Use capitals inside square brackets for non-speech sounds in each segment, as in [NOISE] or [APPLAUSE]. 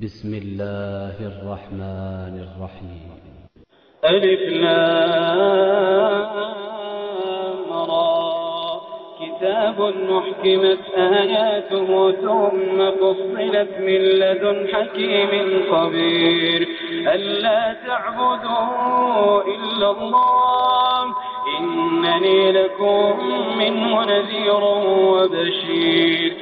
بسم الله الرحمن الرحيم. ألف كتاب محكمت آياته ثم فصلت من لدن حكيم خبير. ألا تعبدوا إلا الله. إنني لكم منه نذير وبشير.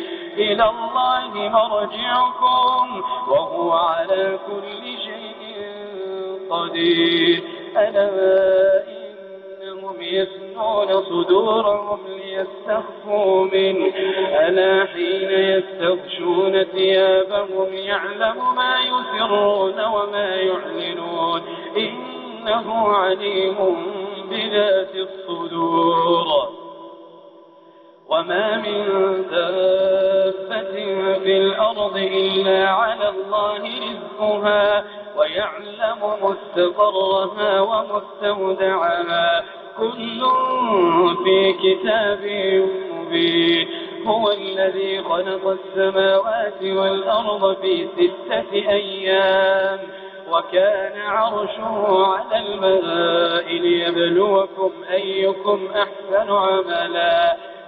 إلى الله مرجعكم وهو على كل شيء قدير. ألا إنهم يثنون صدورهم ليستخفوا منه. ألا حين يستغشون ثيابهم يعلم ما يسرون وما يعلنون. إنه عليم بذات الصدور. وما من دابة في الأرض إلا على الله رزقها ويعلم مستقرها ومستودعها. كل في كتاب مبين. هو الذي خلق السماوات والأرض في ستة أيام وكان عرشه على الماء ليبلوكم أيكم أحسن عملا.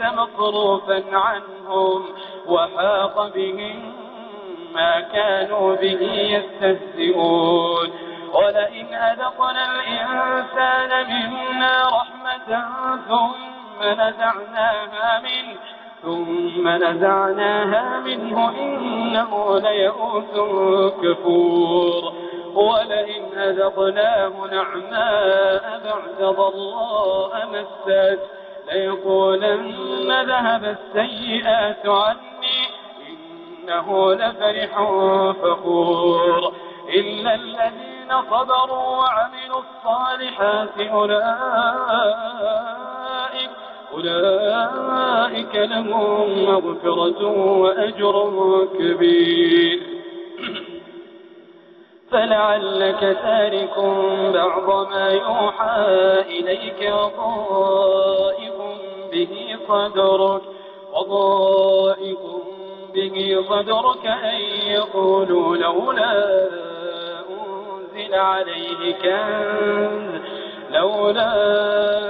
مصروفا عنهم وحاق بهم ما كانوا به يستهزئون. ولئن أذقنا الإنسان منا رحمة ثم نزعناها منه ثم نزعناها منه إنه ليئوس كفور. ولئن أذقناه نعماء بعد ضراء مست ليقولن ذهب السيئات عني إنه لفرح فخور إلا الذين صبروا وعملوا الصالحات أولئك أولئك لهم مغفرة وأجر كبير [CLEARS THROAT] فلعلك تارك بعض ما يوحى إليك وضائق به صدرك وضائق به صدرك أن يقولوا لولا أنزل عليه كنز لولا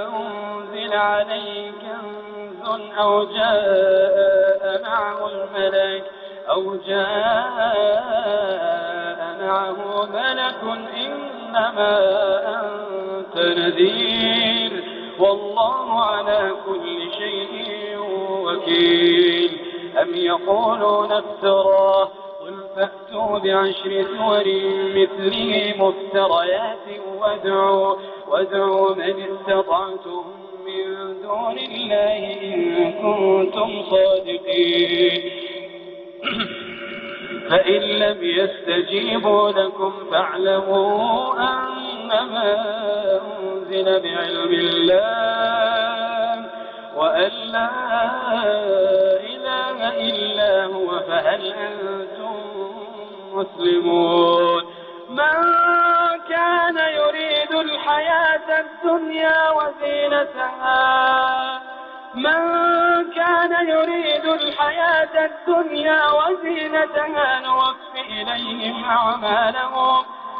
أنزل عليه كنز أو جاء معه الملك أو جاء معه ملك إنما أنت نذير. والله على كل شيء وكيل. أم يقولون افتراه؟ قل فأتوا بعشر سور مثله مفتريات وادعوا, وادعوا من استطعتم من دون الله إن كنتم صادقين. فإن لم يستجيبوا لكم فاعلموا أنما أنزل بعلم الله وأن لا إله إلا هو فهل أنتم مسلمون؟ من كان يريد الحياة الدنيا وزينتها من كان يريد الحياة الدنيا وزينتها نوفي إليهم أعمالهم.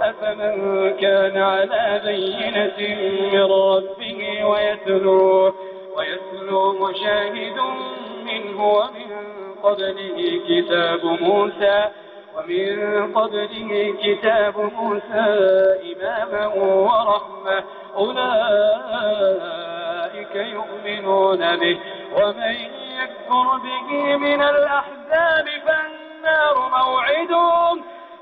أفمن كان على بينة من ربه ويتلوه ويتلوه شاهد منه ومن قبله كتاب موسى ومن قبله كتاب موسى إماما ورحمة. أولئك يؤمنون به ومن يكفر به من الأحزاب فالنار موعدهم.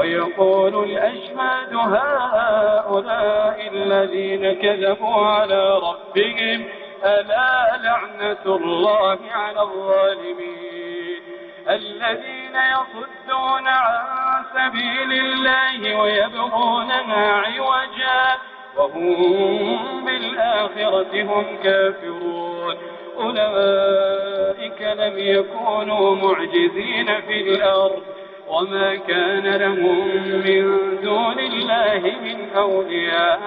ويقول الأشهاد هؤلاء الذين كذبوا على ربهم ألا لعنة الله على الظالمين؟ الذين يصدون عن سبيل الله ويبغونها عوجا وهم بالآخرة هم كافرون. أولئك لم يكونوا معجزين في الأرض. وما كان لهم من دون الله من أولياء.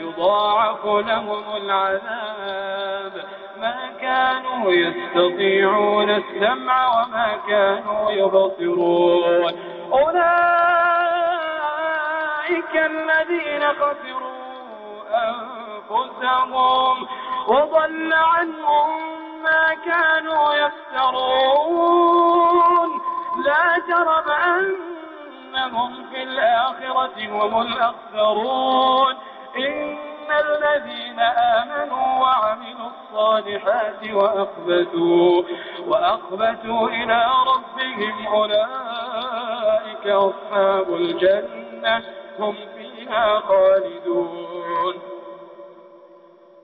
يضاعف لهم العذاب. ما كانوا يستطيعون السمع وما كانوا يبصرون. أولئك الذين خسروا أنفسهم وضل عنهم ما كانوا يفترون. لا جرم أنهم في الآخرة هم الأخسرون. إن الذين آمنوا وعملوا الصالحات وأخبتوا, وأخبتوا إلى ربهم أولئك أصحاب الجنة هم فيها خالدون.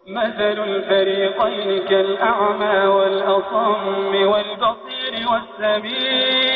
مثل الفريقين كالأعمى والأصم والبصير والسميع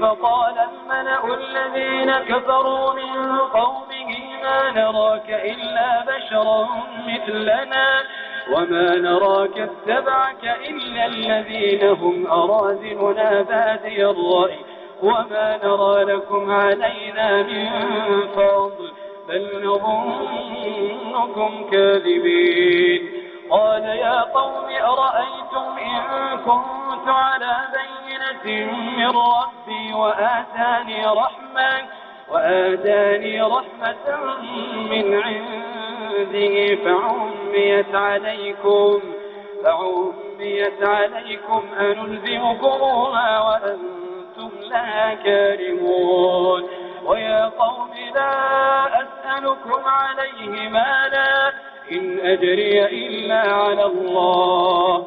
فقال الملأ الذين كفروا من قومه ما نراك إلا بشرا مثلنا وما نراك اتبعك إلا الذين هم أرازلنا بادي الرأي وما نرى لكم علينا من فضل بل نظنكم كاذبين. قال يا قوم أرأيتم إن كنت على من ربي وآتاني رحمة وآتاني رحمة من عنده فعميت عليكم فعميت عليكم أنلزمكموها وأنتم لا كارمون ويا قوم لا أسألكم عليه مالا إن أجري إلا على الله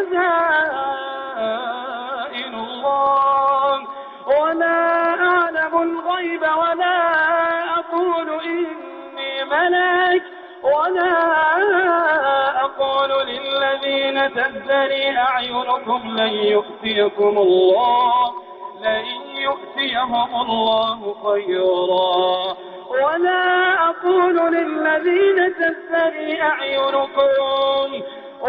خزائن الله. ولا أعلم الغيب ولا أقول إني ملك. ولا أقول للذين تزري أعينكم لن يؤتيكم الله. لن يؤتيهم الله خيرا. ولا أقول للذين تزري أعينكم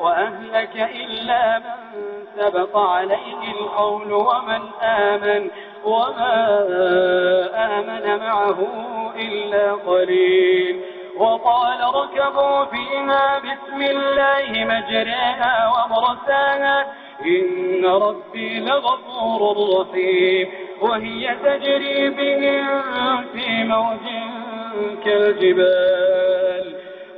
وأهلك إلا من سبق عليه القول ومن آمن وما آمن معه إلا قليل. وقال اركبوا فيها بسم الله مجريها ومرساها. إن ربي لغفور رحيم. وهي تجري بهم في موج كالجبال.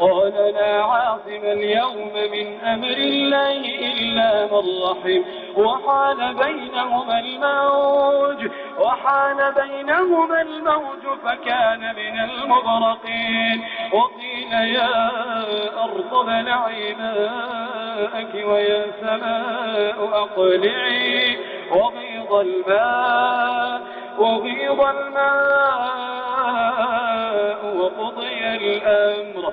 قال لا عاصم اليوم من أمر الله إلا من رحم. وحال بينهما الموج وحال بينهما الموج فكان من المغرقين. وقيل يا أرض بلعي ماءك ويا سماء أقلعي. وغيض الماء وغيض الماء وقضي الأمر.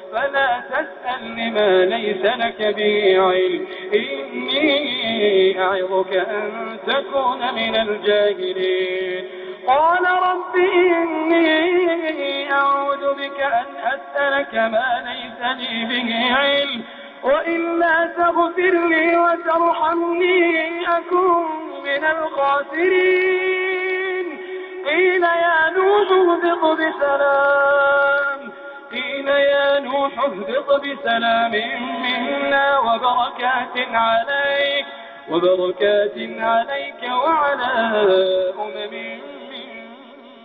فلا تسأل لما ليس لك به علم إني أعظك أن تكون من الجاهلين. قال رب إني أعوذ بك أن أسألك ما ليس لي به علم. وإلا تغفر لي وترحمني أكون من الخاسرين. قيل يا نوح اهبط بسلام. نوح اهبط بسلام منا وبركات عليك وبركات عليك وعلى أمم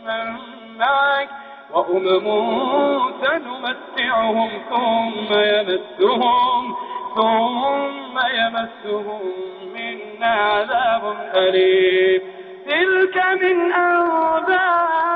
من معك وأمم سنمتعهم ثم يمسهم ثم يمسهم منا عذاب أليم. تلك من أنباء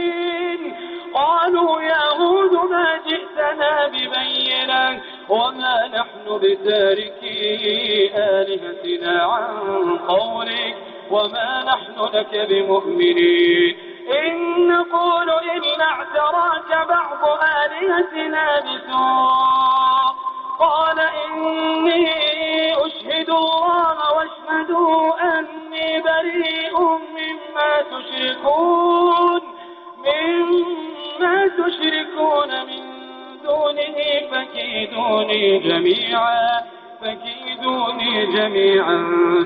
قالوا يا هود ما جئتنا ببينة وما نحن بتاركي آلهتنا عن قولك وما نحن لك بمؤمنين. إن نقول إلا اعتراك بعض آلهتنا بسوء. قال إني أشهد الله واشهدوا أني بريء مما تشركون. مما تشركون من دونه فكيدوني جميعا فكيدوني جميعا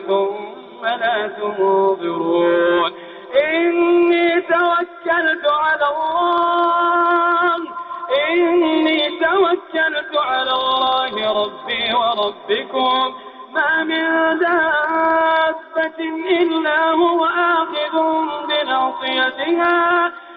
ثم لا تنظرون. إني توكلت على الله إني توكلت على الله ربي وربكم. ما من دابة إلا هو آخذ بناصيتها.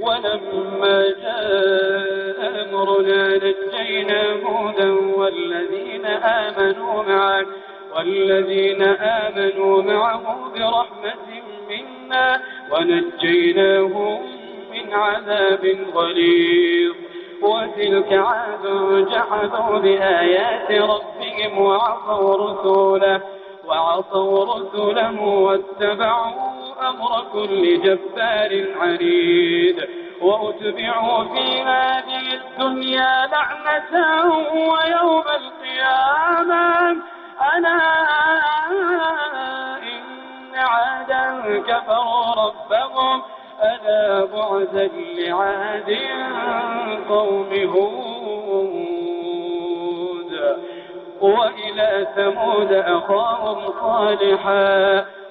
ولما جاء أمرنا نجينا هودا والذين آمنوا معه والذين آمنوا معه برحمة منا ونجيناهم من عذاب غليظ. وتلك عاد جحدوا بآيات ربهم وعصوا رسوله وعصوا رسله واتبعوا أمر كل جبار عنيد. وأتبعوا في هذه الدنيا لعنة ويوم القيامة. ألا إن عادا كفروا ربهم. ألا بعدا لعاد قوم هود. وإلى ثمود أخاهم صالحا.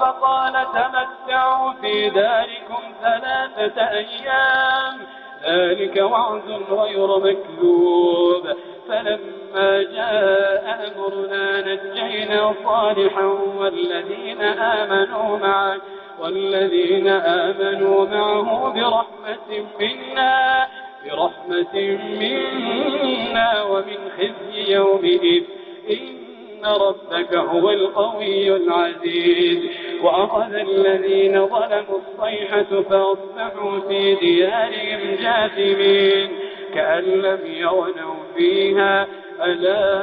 فقال تمتعوا في داركم ثلاثة أيام. ذلك وعد غير مكذوب. فلما جاء أمرنا نجينا صالحا والذين آمنوا معه والذين آمنوا معه برحمة منا برحمة منا ومن خزي يومئذ. ربك هو القوي العزيز. وأخذ الذين ظلموا الصيحة فأصبحوا في ديارهم جاثمين. كأن لم يغنوا فيها ألا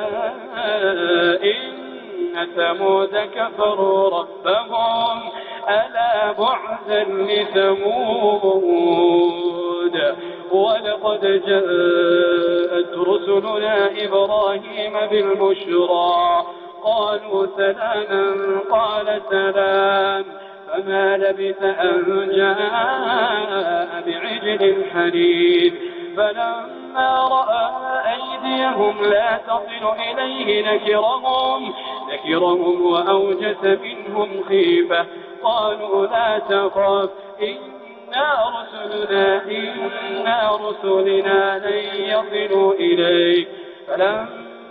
إن ثمود كفروا ربهم. ألا بعدا لثمود. ولقد جاءت رسلنا إبراهيم بالبشرى. قالوا سلاما قال سلام فما لبث أن جاء بعجل حنيف فلما رأى أيديهم لا تصل إليه نكرهم نكرهم وأوجس منهم خيفة قالوا لا تخاف إنا رسلنا إنا رسلنا لن يصلوا إليك. فلما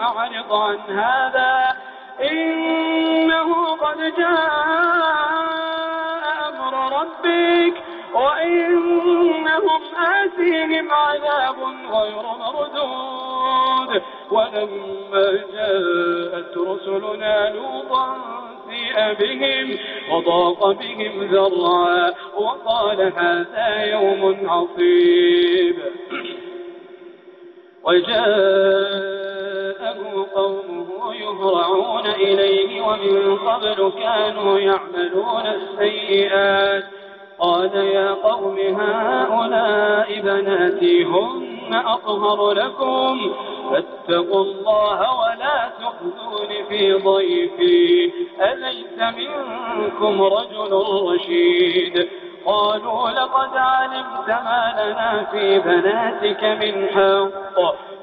أعرض عن هذا إنه قد جاء أمر ربك وإنهم آتيهم عذاب غير مردود. ولما جاءت رسلنا لوطا بهم وضاق بهم ذرعا وقال هذا يوم عصيب. وجاءه قومه يهرعون إليه ومن قبل كانوا يعملون السيئات. قال يا قوم هؤلاء بناتي هن أطهر لكم. فاتقوا الله ولا تخذون في ضيفي. أليس منكم رجل رشيد؟ قالوا لقد علمت ما لنا في بناتك من حق.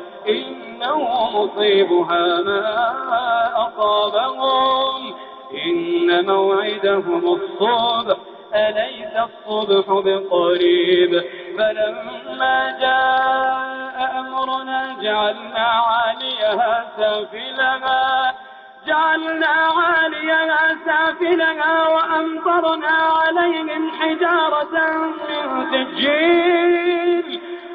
إنه مصيبها ما أصابهم. إن موعدهم الصبح أليس الصبح بقريب؟ فلما جاء أمرنا جعلنا عاليها سافلها جعلنا عاليها سافلها وأمطرنا عليهم حجارة من سجيل.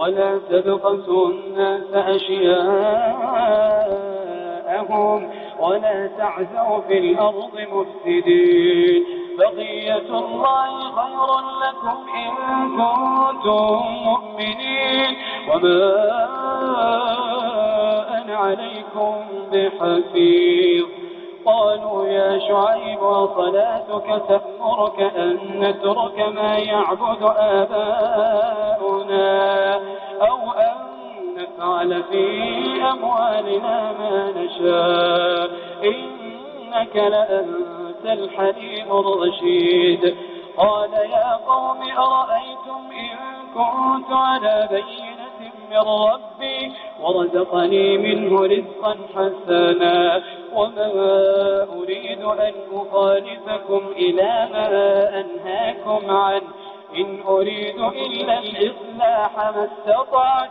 ولا تبخسوا الناس أشياءهم ولا تعثوا في الأرض مفسدين. بقية الله خير لكم إن كنتم مؤمنين. وما أنا عليكم بحفيظ. قالوا يا شعيب وصلاتك تأمرك أن نترك ما يعبد آباؤنا. نفعل في أموالنا ما نشاء. إنك لأنت الحليم الرشيد. قال يا قوم أرأيتم إن كنت على بينة من ربي ورزقني منه رزقا حسنا. وما أريد أن أخالفكم إلى ما أنهاكم عنه. إن أريد إلا الإصلاح ما استطعت.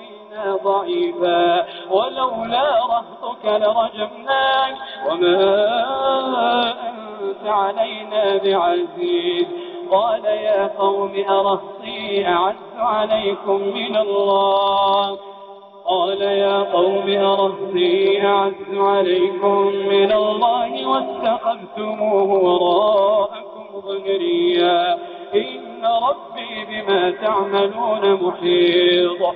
ضعيفا ولولا رهطك لرجمناك وما أنت علينا بعزيز. قال يا قوم أرهطي أعز عليكم من الله. قال يا قوم أرهطي أعز عليكم من الله واستخذتموه وراءكم ظهريا إن ربي بما تعملون محيط.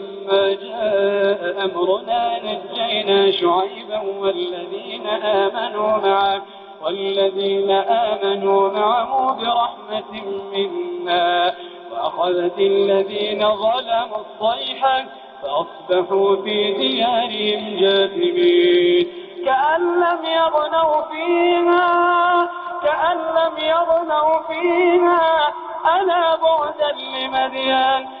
جاء أمرنا نجينا شعيبا والذين آمنوا معه والذين آمنوا معه برحمة منا. وأخذت الذين ظلموا الصيحة فأصبحوا في ديارهم جاثمين. كأن لم يغنوا فيها كأن لم يغنوا فيها. ألا بعدا لمدين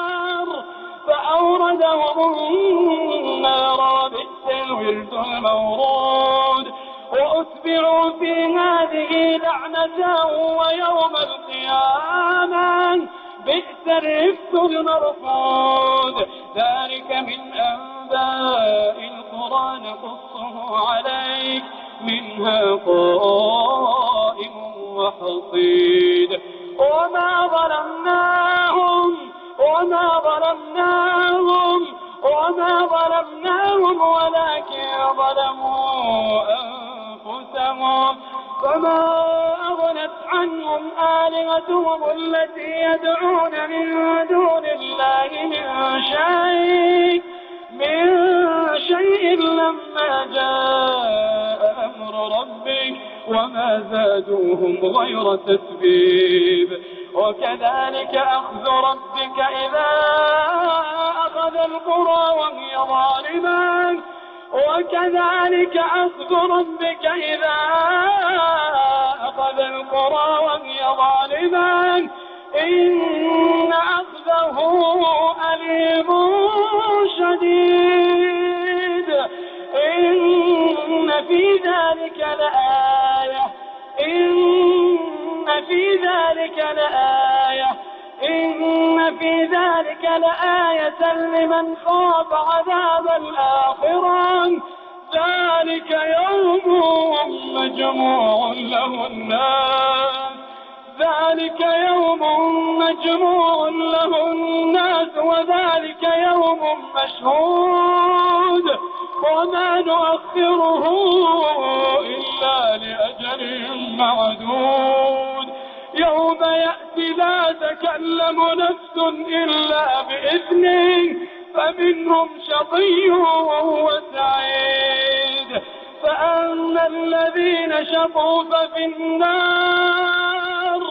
فأوردهم النار وبئس الورد المورود. وأتبعوا في هذه لعنة ويوم القيامة. بئس الرفق المرفود ذلك من أنباء القرى نقصه عليك. منها قائم وحصيد. وما ظلمناهم وما ظلمناهم وما ظلمناهم ولكن ظلموا أنفسهم. فما أغنت عنهم آلهتهم التي يدعون من دون الله من شيء من شيء لما جاء أمر ربك وما زادوهم غير تتبيب وكذلك أخذ ربك إذا أخذ القرى وهي ظالمة وكذلك أخذ ربك إذا أخذ القرى وهي ظالمة. إن أخذه أليم شديد. إن في ذلك لآية. إن في ذلك لآية. إن في ذلك لآية لمن خاف عذاب الآخرة. ذلك يوم مجموع له الناس. ذلك يوم مجموع له الناس وذلك يوم مشهود. وما نؤخره إلا لأجل معدود. يوم يأتي لا تكلم نفس إلا بإذنه فمنهم شقي وسعيد. فأما الذين شقوا ففي النار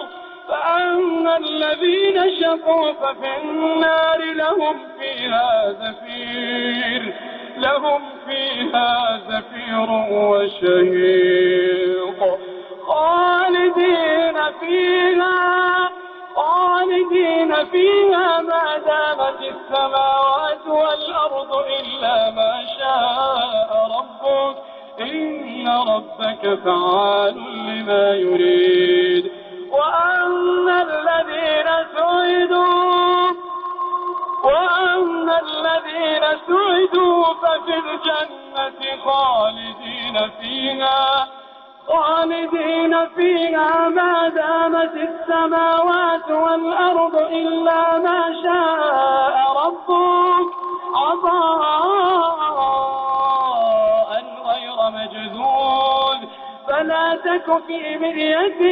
فأما الذين شقوا ففي النار لهم فيها زفير لهم فيها زفير وشهيق. خالدين فيها. خالدين فيها ما دامت السماوات والأرض إلا ما شاء ربك. إن ربك فعال لما يريد. وأما الذين سعدوا وأما الذين سعدوا ففي الجنة خالدين فيها. خالدين فيها ما دامت السماوات والأرض إلا ما شاء ربك. عطاء غير مجذوذ. فلا تك في مرية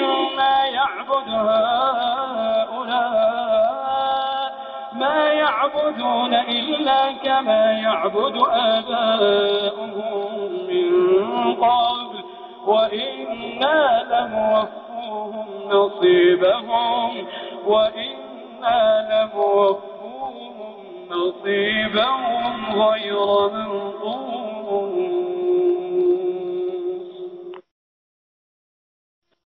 مما يعبد هؤلاء ما يعبدون إلا كما يعبد آباؤهم من قبل. وإنا لموفوهم نصيبهم وإنا لموفوهم نصيبهم غير منقوص.